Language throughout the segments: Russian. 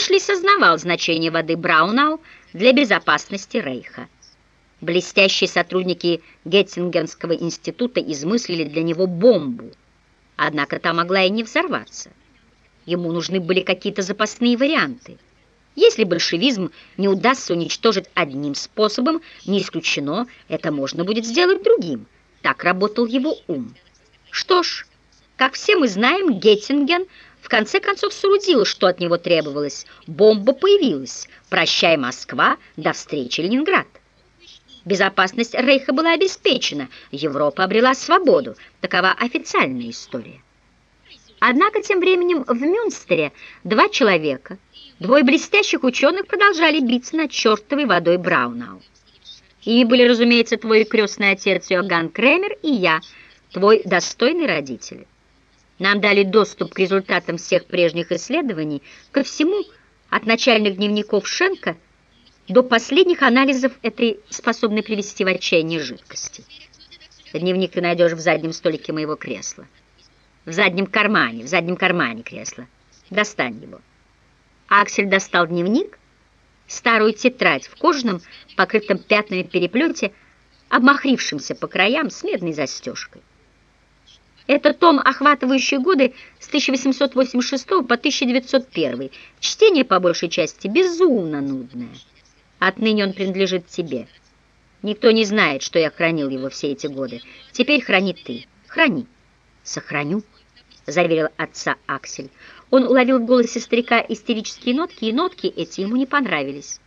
Эшли сознавал значение воды Браунау для безопасности Рейха. Блестящие сотрудники Геттингенского института измыслили для него бомбу, однако та могла и не взорваться. Ему нужны были какие-то запасные варианты. Если большевизм не удастся уничтожить одним способом, не исключено, это можно будет сделать другим. Так работал его ум. Что ж, как все мы знаем, Геттинген в конце концов соорудил, что от него требовалось. Бомба появилась. Прощай, Москва, до встречи, Ленинград. Безопасность Рейха была обеспечена, Европа обрела свободу. Такова официальная история. Однако тем временем в Мюнстере два человека, двое блестящих ученых продолжали биться над чертовой водой Браунау. Ими были, разумеется, твой крестный отец Иоганн Кремер и я, твой достойный родитель. Нам дали доступ к результатам всех прежних исследований, ко всему, от начальных дневников Шенка до последних анализов этой способной привести в отчаяние жидкости. Дневник ты найдешь в заднем столике моего кресла. В заднем кармане, в заднем кармане кресла. Достань его. Аксель достал дневник, старую тетрадь в кожаном, покрытом пятнами переплете, обмахрившемся по краям с медной застежкой. Это том, охватывающий годы с 1886 по 1901. Чтение, по большей части, безумно нудное. Отныне он принадлежит тебе. Никто не знает, что я хранил его все эти годы. Теперь храни ты. Храни. Сохраню, заверил отца Аксель. Он уловил в голосе старика истерические нотки, и нотки эти ему не понравились.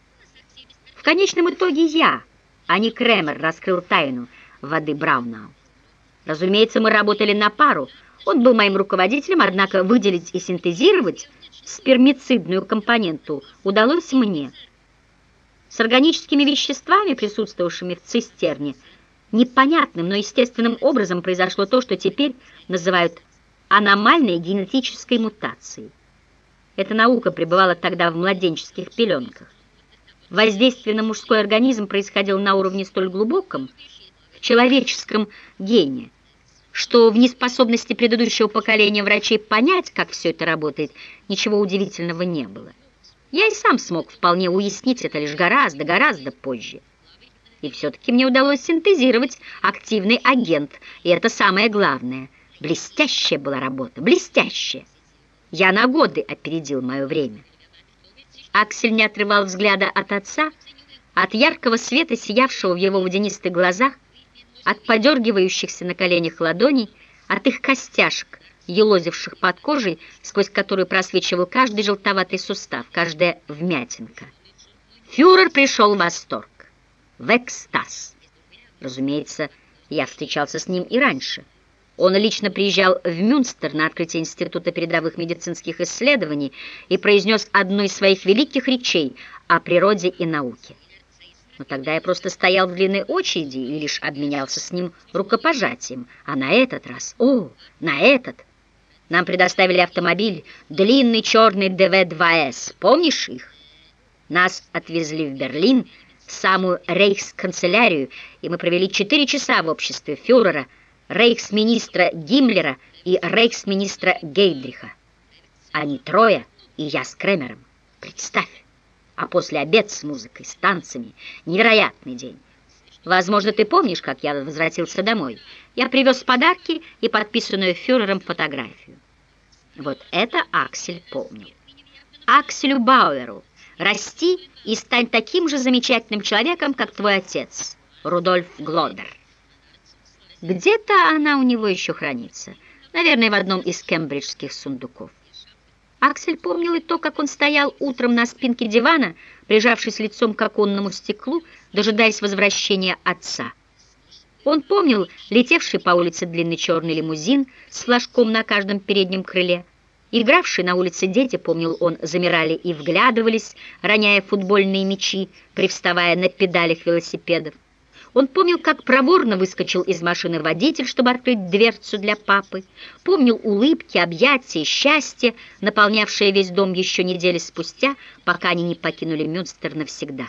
В конечном итоге я, а не Кремер, раскрыл тайну воды Браунау. Разумеется, мы работали на пару. Он был моим руководителем, однако выделить и синтезировать спермицидную компоненту удалось мне. С органическими веществами, присутствовавшими в цистерне, непонятным, но естественным образом произошло то, что теперь называют аномальной генетической мутацией. Эта наука пребывала тогда в младенческих пеленках. Воздействие на мужской организм происходило на уровне столь глубоком, человеческом гении, что в неспособности предыдущего поколения врачей понять, как все это работает, ничего удивительного не было. Я и сам смог вполне уяснить это лишь гораздо, гораздо позже. И все-таки мне удалось синтезировать активный агент, и это самое главное. Блестящая была работа, блестящая. Я на годы опередил мое время. Аксель не отрывал взгляда от отца, от яркого света, сиявшего в его водянистых глазах, от подергивающихся на коленях ладоней, от их костяшек, елозивших под кожей, сквозь которую просвечивал каждый желтоватый сустав, каждая вмятинка. Фюрер пришел в восторг, в экстаз. Разумеется, я встречался с ним и раньше. Он лично приезжал в Мюнстер на открытие Института передовых медицинских исследований и произнес одну из своих великих речей о природе и науке. Но тогда я просто стоял в длинной очереди и лишь обменялся с ним рукопожатием. А на этот раз, о, на этот, нам предоставили автомобиль, длинный черный ДВ-2С. Помнишь их? Нас отвезли в Берлин, в самую рейхсканцелярию, и мы провели четыре часа в обществе фюрера, рейхсминистра Гиммлера и рейхсминистра Гейдриха. Они трое, и я с Кремером. Представь! А после обед с музыкой, с танцами. Невероятный день. Возможно, ты помнишь, как я возвратился домой. Я привез подарки и подписанную фюрером фотографию. Вот это Аксель помнил. Акселю Бауэру, расти и стань таким же замечательным человеком, как твой отец, Рудольф Глодер. Где-то она у него еще хранится. Наверное, в одном из кембриджских сундуков. Аксель помнил и то, как он стоял утром на спинке дивана, прижавшись лицом к оконному стеклу, дожидаясь возвращения отца. Он помнил летевший по улице длинный черный лимузин с флажком на каждом переднем крыле. Игравшие на улице дети, помнил он, замирали и вглядывались, роняя футбольные мячи, привставая на педалях велосипедов. Он помнил, как проворно выскочил из машины водитель, чтобы открыть дверцу для папы. Помнил улыбки, объятия, счастье, наполнявшее весь дом еще недели спустя, пока они не покинули Мюнстер навсегда.